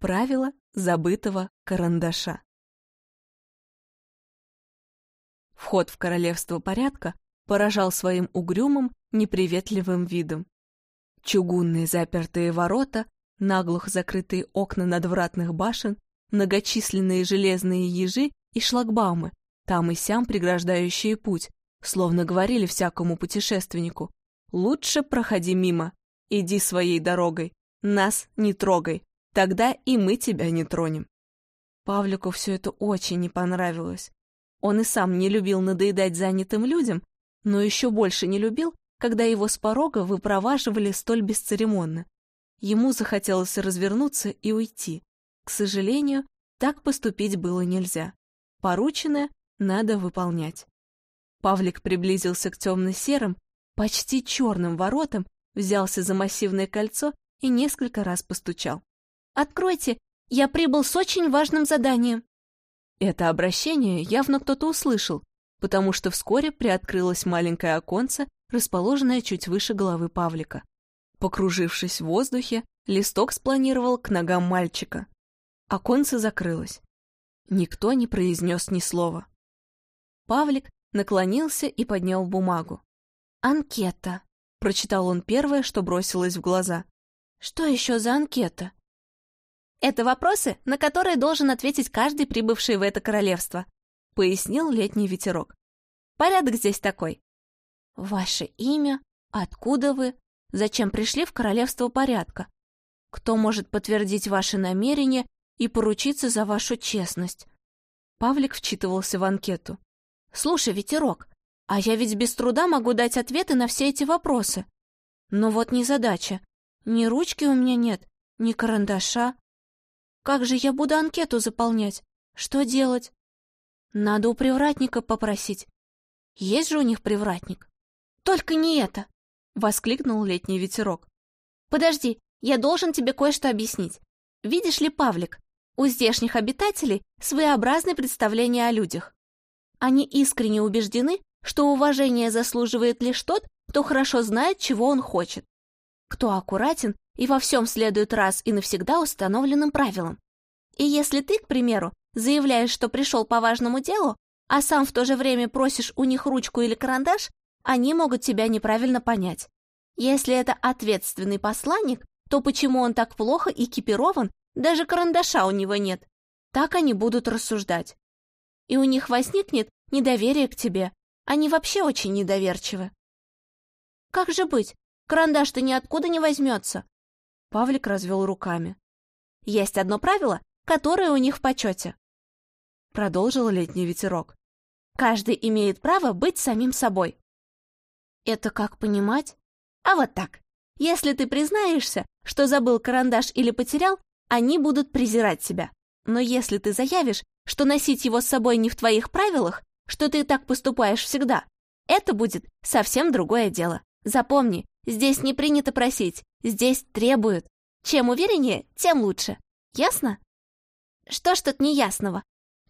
Правило забытого карандаша. Вход в королевство порядка поражал своим угрюмым, неприветливым видом. Чугунные запертые ворота, наглухо закрытые окна надвратных башен, многочисленные железные ежи и шлагбаумы, там и сям преграждающие путь, словно говорили всякому путешественнику, «Лучше проходи мимо, иди своей дорогой, нас не трогай, тогда и мы тебя не тронем». Павлику все это очень не понравилось. Он и сам не любил надоедать занятым людям, но еще больше не любил, когда его с порога выпроваживали столь бесцеремонно. Ему захотелось развернуться и уйти. К сожалению, так поступить было нельзя. Порученное надо выполнять. Павлик приблизился к темно-серым, почти черным воротам, взялся за массивное кольцо и несколько раз постучал. «Откройте! Я прибыл с очень важным заданием!» Это обращение явно кто-то услышал, потому что вскоре приоткрылось маленькое оконце, расположенное чуть выше головы Павлика. Покружившись в воздухе, листок спланировал к ногам мальчика. Оконце закрылось. Никто не произнес ни слова. Павлик наклонился и поднял бумагу. «Анкета», — прочитал он первое, что бросилось в глаза. «Что еще за анкета?» «Это вопросы, на которые должен ответить каждый прибывший в это королевство», — пояснил летний ветерок. «Порядок здесь такой». «Ваше имя? Откуда вы? Зачем пришли в королевство порядка? Кто может подтвердить ваши намерения и поручиться за вашу честность?» Павлик вчитывался в анкету. «Слушай, ветерок, а я ведь без труда могу дать ответы на все эти вопросы. Но вот незадача. Ни ручки у меня нет, ни карандаша. Как же я буду анкету заполнять? Что делать? Надо у привратника попросить. Есть же у них привратник. Только не это, — воскликнул летний ветерок. Подожди, я должен тебе кое-что объяснить. Видишь ли, Павлик, у здешних обитателей своеобразное представление о людях. Они искренне убеждены, что уважение заслуживает лишь тот, кто хорошо знает, чего он хочет, кто аккуратен и во всем следует раз и навсегда установленным правилам. И если ты, к примеру, заявляешь, что пришел по важному делу, а сам в то же время просишь у них ручку или карандаш, они могут тебя неправильно понять. Если это ответственный посланник, то почему он так плохо экипирован, даже карандаша у него нет? Так они будут рассуждать. И у них возникнет недоверие к тебе, они вообще очень недоверчивы. Как же быть? Карандаш-то ниоткуда не возьмется. Павлик развел руками. Есть одно правило, которое у них в почете. Продолжил летний ветерок. Каждый имеет право быть самим собой. Это как понимать? А вот так. Если ты признаешься, что забыл карандаш или потерял, они будут презирать тебя. Но если ты заявишь, что носить его с собой не в твоих правилах, что ты так поступаешь всегда. Это будет совсем другое дело. Запомни, здесь не принято просить, здесь требуют. Чем увереннее, тем лучше. Ясно? Что ж тут неясного?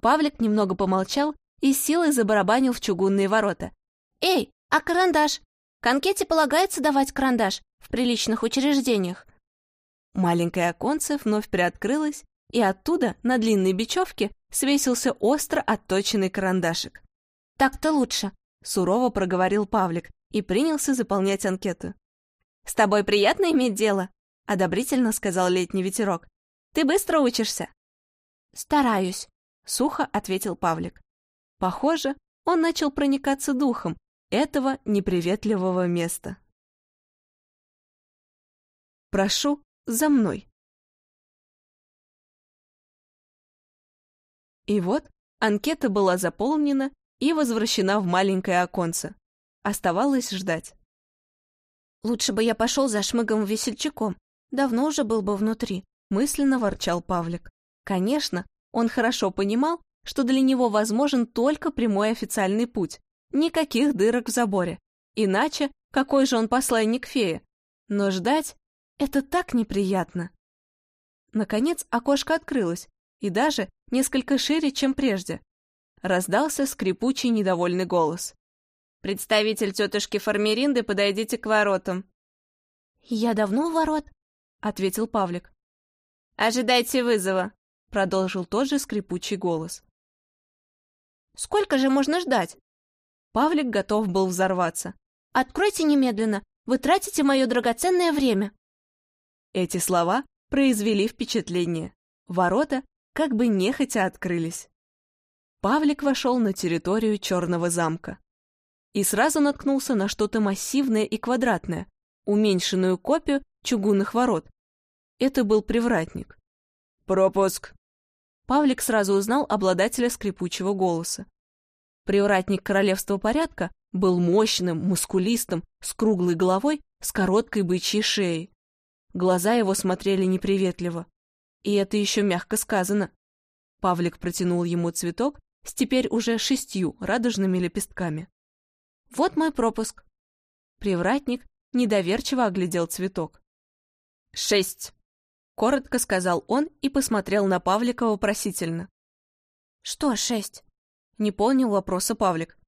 Павлик немного помолчал и силой забарабанил в чугунные ворота. Эй, а карандаш? Анкете полагается давать карандаш в приличных учреждениях. Маленькое оконце вновь приоткрылось, и оттуда, на длинной бечевке, свесился остро отточенный карандашик. «Так-то лучше», — сурово проговорил Павлик и принялся заполнять анкету. «С тобой приятно иметь дело», — одобрительно сказал летний ветерок. «Ты быстро учишься». «Стараюсь», — сухо ответил Павлик. Похоже, он начал проникаться духом этого неприветливого места. «Прошу, за мной». И вот анкета была заполнена и возвращена в маленькое оконце. Оставалось ждать. «Лучше бы я пошел за шмыгом-весельчаком, давно уже был бы внутри», — мысленно ворчал Павлик. Конечно, он хорошо понимал, что для него возможен только прямой официальный путь, никаких дырок в заборе. Иначе какой же он посланник феи? Но ждать — это так неприятно. Наконец окошко открылось, и даже несколько шире, чем прежде. Раздался скрипучий недовольный голос. «Представитель тетушки Фармеринды, подойдите к воротам». «Я давно у ворот?» — ответил Павлик. «Ожидайте вызова», — продолжил тот же скрипучий голос. «Сколько же можно ждать?» Павлик готов был взорваться. «Откройте немедленно, вы тратите мое драгоценное время». Эти слова произвели впечатление. Ворота как бы нехотя открылись. Павлик вошел на территорию Черного замка и сразу наткнулся на что-то массивное и квадратное, уменьшенную копию чугунных ворот. Это был привратник. «Пропуск!» Павлик сразу узнал обладателя скрипучего голоса. Привратник королевства порядка был мощным, мускулистым, с круглой головой, с короткой бычьей шеей. Глаза его смотрели неприветливо. И это еще мягко сказано. Павлик протянул ему цветок с теперь уже шестью радужными лепестками. «Вот мой пропуск». Привратник недоверчиво оглядел цветок. «Шесть», — коротко сказал он и посмотрел на Павлика вопросительно. «Что шесть?» — не понял вопроса Павлик.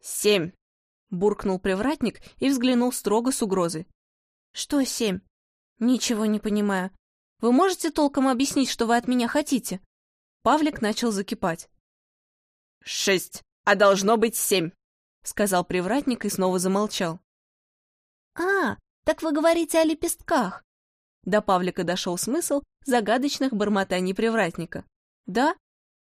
«Семь», — буркнул привратник и взглянул строго с угрозой. «Что семь? Ничего не понимаю. Вы можете толком объяснить, что вы от меня хотите?» Павлик начал закипать. «Шесть, а должно быть семь», — сказал привратник и снова замолчал. «А, так вы говорите о лепестках». До Павлика дошел смысл загадочных бормотаний привратника. «Да,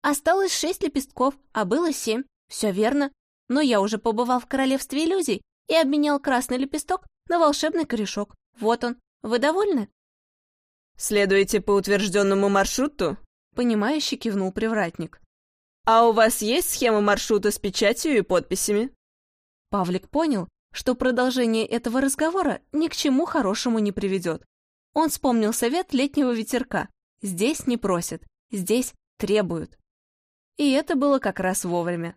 осталось шесть лепестков, а было семь, все верно. Но я уже побывал в королевстве иллюзий и обменял красный лепесток на волшебный корешок. Вот он. Вы довольны?» «Следуете по утвержденному маршруту?» Понимающе кивнул привратник. «А у вас есть схема маршрута с печатью и подписями?» Павлик понял, что продолжение этого разговора ни к чему хорошему не приведет. Он вспомнил совет летнего ветерка. Здесь не просят, здесь требуют. И это было как раз вовремя.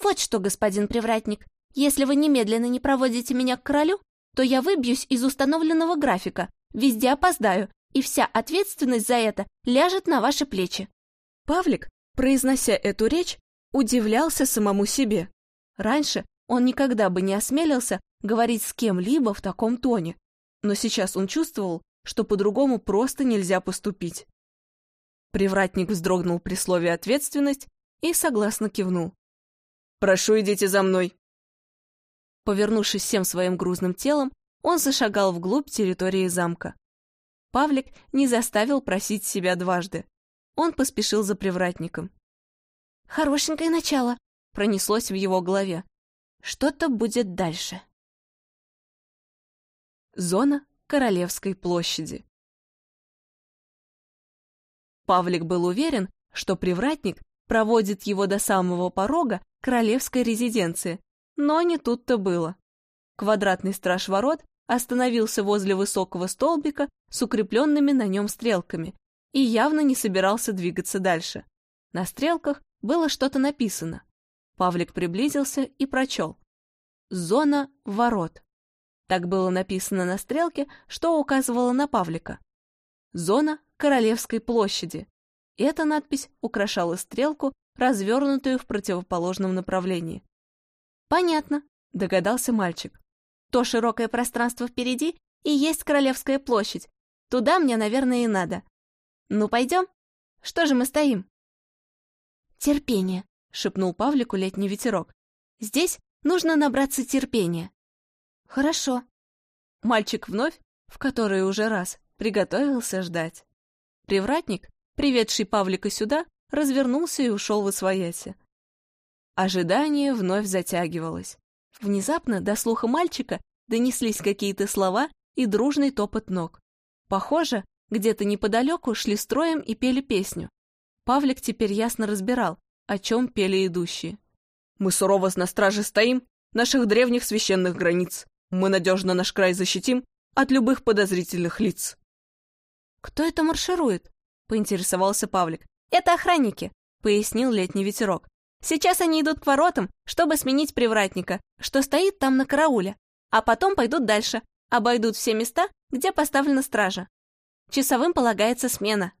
«Вот что, господин привратник, если вы немедленно не проводите меня к королю, то я выбьюсь из установленного графика, везде опоздаю, и вся ответственность за это ляжет на ваши плечи». Павлик, произнося эту речь, удивлялся самому себе. Раньше он никогда бы не осмелился говорить с кем-либо в таком тоне, но сейчас он чувствовал, что по-другому просто нельзя поступить. Привратник вздрогнул при слове «ответственность» и согласно кивнул. «Прошу, идите за мной». Повернувшись всем своим грузным телом, он зашагал вглубь территории замка. Павлик не заставил просить себя дважды. Он поспешил за привратником. «Хорошенькое начало», — пронеслось в его голове. «Что-то будет дальше». Зона Королевской площади. Павлик был уверен, что привратник проводит его до самого порога королевской резиденции, но не тут-то было. Квадратный страж ворот остановился возле высокого столбика с укрепленными на нем стрелками и явно не собирался двигаться дальше. На стрелках было что-то написано. Павлик приблизился и прочел. «Зона ворот». Так было написано на стрелке, что указывало на Павлика. «Зона Королевской площади». Эта надпись украшала стрелку, развернутую в противоположном направлении. «Понятно», — догадался мальчик. «То широкое пространство впереди и есть Королевская площадь. Туда мне, наверное, и надо. Ну, пойдем? Что же мы стоим?» «Терпение», — шепнул Павлику летний ветерок. «Здесь нужно набраться терпения». «Хорошо». Мальчик вновь, в который уже раз, приготовился ждать. Привратник, приведший Павлика сюда, развернулся и ушел в освояси. Ожидание вновь затягивалось. Внезапно до слуха мальчика донеслись какие-то слова и дружный топот ног. Похоже, где-то неподалеку шли строем и пели песню. Павлик теперь ясно разбирал, о чем пели идущие. «Мы сурово на страже стоим, наших древних священных границ. Мы надежно наш край защитим от любых подозрительных лиц». «Кто это марширует?» — поинтересовался Павлик. «Это охранники», — пояснил летний ветерок. Сейчас они идут к воротам, чтобы сменить привратника, что стоит там на карауле, а потом пойдут дальше, обойдут все места, где поставлена стража. Часовым полагается смена.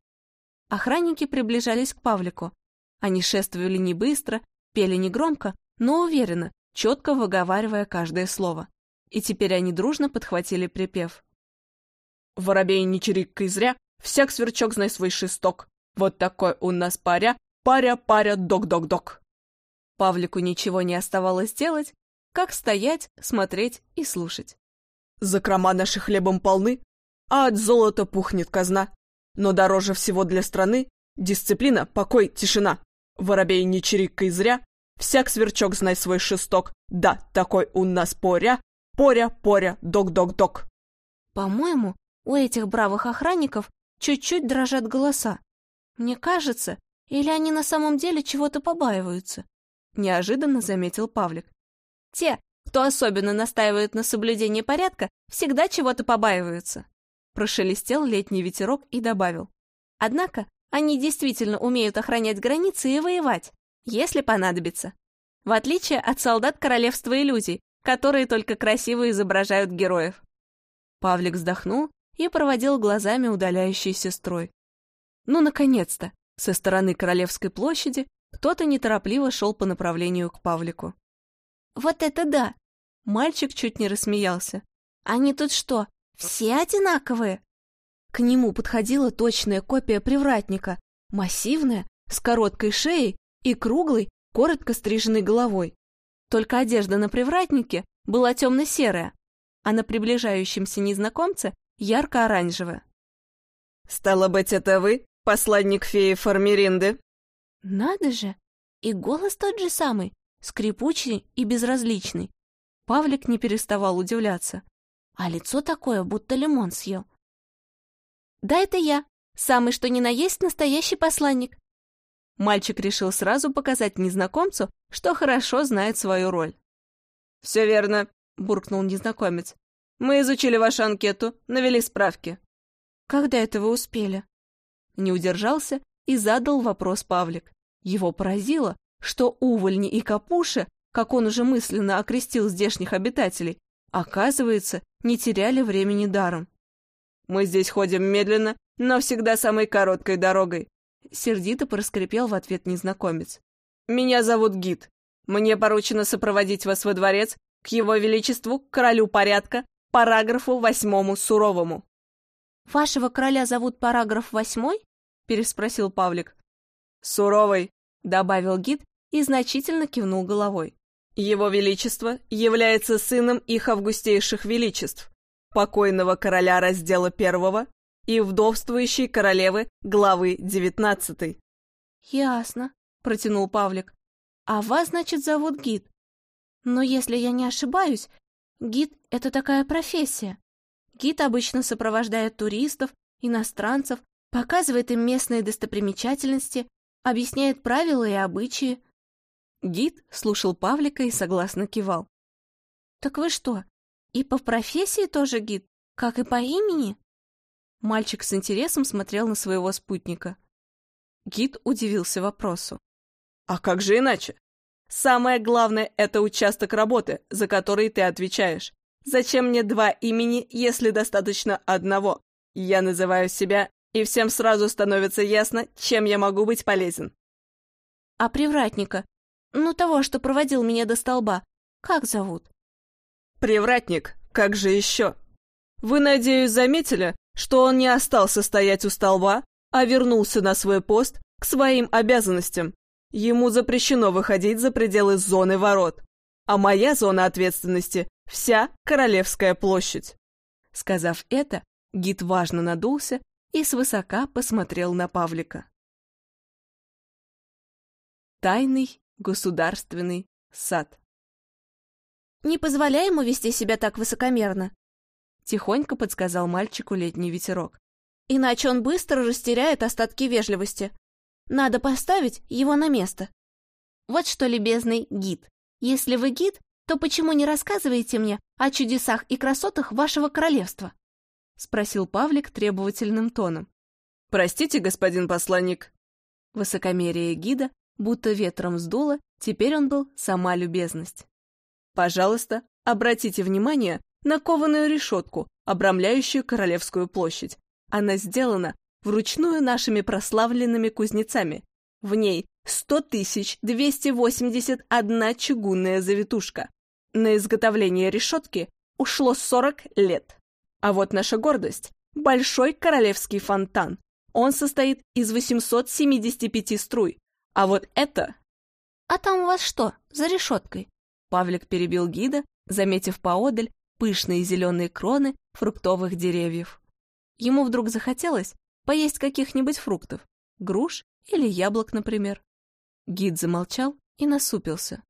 Охранники приближались к Павлику. Они шествовали не быстро, пели не громко, но уверенно, четко выговаривая каждое слово. И теперь они дружно подхватили припев. «Воробей не чирикай зря, Всяк сверчок знай свой шесток. Вот такой у нас паря, паря, паря, док-док-док. Павлику ничего не оставалось делать, как стоять, смотреть и слушать. Закрома наши хлебом полны, а от золота пухнет казна. Но дороже всего для страны дисциплина, покой, тишина. Воробей не чирикай зря, всяк сверчок знай свой шесток. Да, такой у нас поря, поря, поря, док-док-док. По-моему, у этих бравых охранников чуть-чуть дрожат голоса. Мне кажется, или они на самом деле чего-то побаиваются? Неожиданно заметил Павлик. Те, кто особенно настаивает на соблюдении порядка, всегда чего-то побаиваются. Прошелестел летний ветерок и добавил. Однако они действительно умеют охранять границы и воевать, если понадобится. В отличие от солдат королевства иллюзий, которые только красиво изображают героев. Павлик вздохнул и проводил глазами удаляющийся строй. Ну, наконец-то! Со стороны Королевской площади кто-то неторопливо шел по направлению к Павлику. «Вот это да!» Мальчик чуть не рассмеялся. «Они тут что, все одинаковые?» К нему подходила точная копия привратника, массивная, с короткой шеей и круглой, коротко стриженной головой. Только одежда на привратнике была темно-серая, а на приближающемся незнакомце ярко-оранжевая. «Стало быть, это вы, посланник феи Фармеринды?» «Надо же! И голос тот же самый, скрипучий и безразличный. Павлик не переставал удивляться. А лицо такое, будто лимон съел. «Да, это я, самый что ни на есть настоящий посланник». Мальчик решил сразу показать незнакомцу, что хорошо знает свою роль. «Все верно», — буркнул незнакомец. «Мы изучили вашу анкету, навели справки». «Когда это вы успели?» Не удержался и задал вопрос Павлик. Его поразило, что увольни и капуши, как он уже мысленно окрестил здешних обитателей, оказывается, не теряли времени даром. «Мы здесь ходим медленно, но всегда самой короткой дорогой», — сердито проскрипел в ответ незнакомец. «Меня зовут Гид. Мне поручено сопроводить вас во дворец к его величеству, королю порядка, параграфу восьмому суровому». «Вашего короля зовут параграф восьмой?» — переспросил Павлик. «Суровый», — добавил гид и значительно кивнул головой. «Его Величество является сыном их августейших величеств, покойного короля раздела первого и вдовствующей королевы главы девятнадцатой». «Ясно», — протянул Павлик. «А вас, значит, зовут гид. Но если я не ошибаюсь, гид — это такая профессия. Гид обычно сопровождает туристов, иностранцев, показывает им местные достопримечательности, объясняет правила и обычаи. Гид слушал Павлика и согласно кивал. «Так вы что, и по профессии тоже гид, как и по имени?» Мальчик с интересом смотрел на своего спутника. Гид удивился вопросу. «А как же иначе? Самое главное — это участок работы, за который ты отвечаешь. Зачем мне два имени, если достаточно одного? Я называю себя и всем сразу становится ясно, чем я могу быть полезен. А привратника, ну того, что проводил меня до столба, как зовут? Привратник, как же еще? Вы, надеюсь, заметили, что он не остался стоять у столба, а вернулся на свой пост к своим обязанностям. Ему запрещено выходить за пределы зоны ворот. А моя зона ответственности — вся Королевская площадь. Сказав это, гид важно надулся и свысока посмотрел на Павлика. Тайный государственный сад. «Не позволяй ему вести себя так высокомерно», — тихонько подсказал мальчику летний ветерок. «Иначе он быстро растеряет остатки вежливости. Надо поставить его на место. Вот что, любезный гид, если вы гид, то почему не рассказываете мне о чудесах и красотах вашего королевства?» — спросил Павлик требовательным тоном. «Простите, господин посланник». Высокомерие гида будто ветром сдуло, теперь он был сама любезность. «Пожалуйста, обратите внимание на кованую решетку, обрамляющую Королевскую площадь. Она сделана вручную нашими прославленными кузнецами. В ней 100 281 чугунная завитушка. На изготовление решетки ушло 40 лет. А вот наша гордость большой королевский фонтан. Он состоит из 875 струй. А вот это... «А там у вас что, за решеткой?» Павлик перебил гида, заметив поодаль пышные зеленые кроны фруктовых деревьев. Ему вдруг захотелось поесть каких-нибудь фруктов, груш или яблок, например. Гид замолчал и насупился.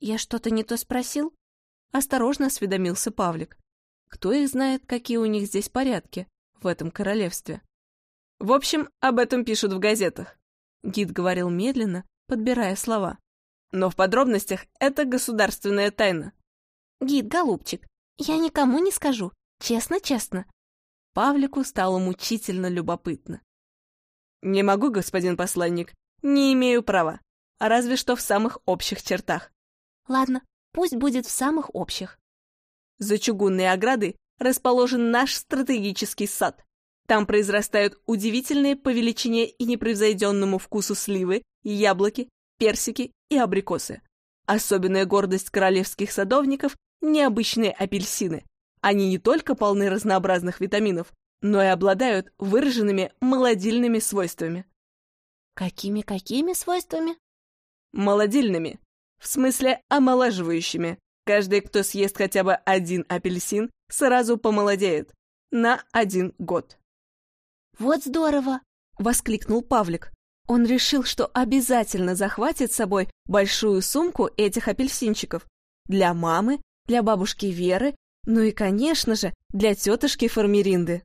«Я что-то не то спросил?» Осторожно осведомился Павлик. Кто их знает, какие у них здесь порядки в этом королевстве? В общем, об этом пишут в газетах. Гид говорил медленно, подбирая слова. Но в подробностях это государственная тайна. Гид, голубчик, я никому не скажу, честно-честно. Павлику стало мучительно любопытно. Не могу, господин посланник, не имею права, а разве что в самых общих чертах. Ладно, пусть будет в самых общих. За чугунной оградой расположен наш стратегический сад. Там произрастают удивительные по величине и непревзойденному вкусу сливы, яблоки, персики и абрикосы. Особенная гордость королевских садовников – необычные апельсины. Они не только полны разнообразных витаминов, но и обладают выраженными молодильными свойствами. Какими-какими свойствами? Молодильными. В смысле омолаживающими. Каждый, кто съест хотя бы один апельсин, сразу помолодеет. На один год. «Вот здорово!» — воскликнул Павлик. Он решил, что обязательно захватит с собой большую сумку этих апельсинчиков. Для мамы, для бабушки Веры, ну и, конечно же, для тетушки Формеринды.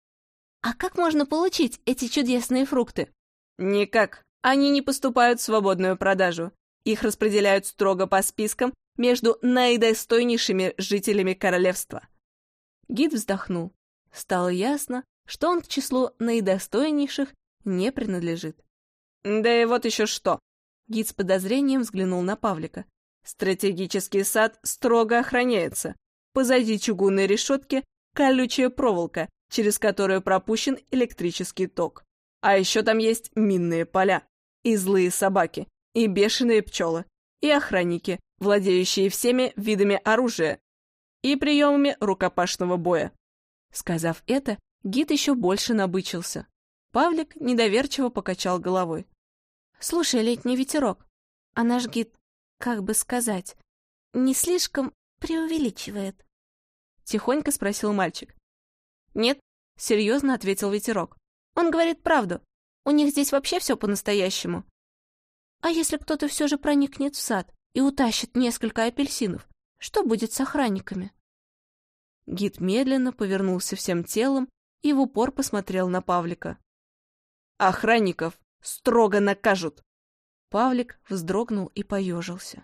А как можно получить эти чудесные фрукты? Никак. Они не поступают в свободную продажу. Их распределяют строго по спискам между наидостойнейшими жителями королевства. Гид вздохнул. Стало ясно, что он к числу наидостойнейших не принадлежит. Да и вот еще что. Гид с подозрением взглянул на Павлика. Стратегический сад строго охраняется. Позади чугунной решетки колючая проволока, через которую пропущен электрический ток. А еще там есть минные поля, и злые собаки, и бешеные пчелы, и охранники, владеющие всеми видами оружия и приемами рукопашного боя. Сказав это, гид еще больше набычился. Павлик недоверчиво покачал головой. «Слушай, летний ветерок, а наш гид, как бы сказать, не слишком преувеличивает?» Тихонько спросил мальчик. «Нет», — серьезно ответил ветерок. «Он говорит правду. У них здесь вообще все по-настоящему. А если кто-то все же проникнет в сад и утащит несколько апельсинов, что будет с охранниками?» Гид медленно повернулся всем телом и в упор посмотрел на Павлика. «Охранников строго накажут!» Павлик вздрогнул и поежился.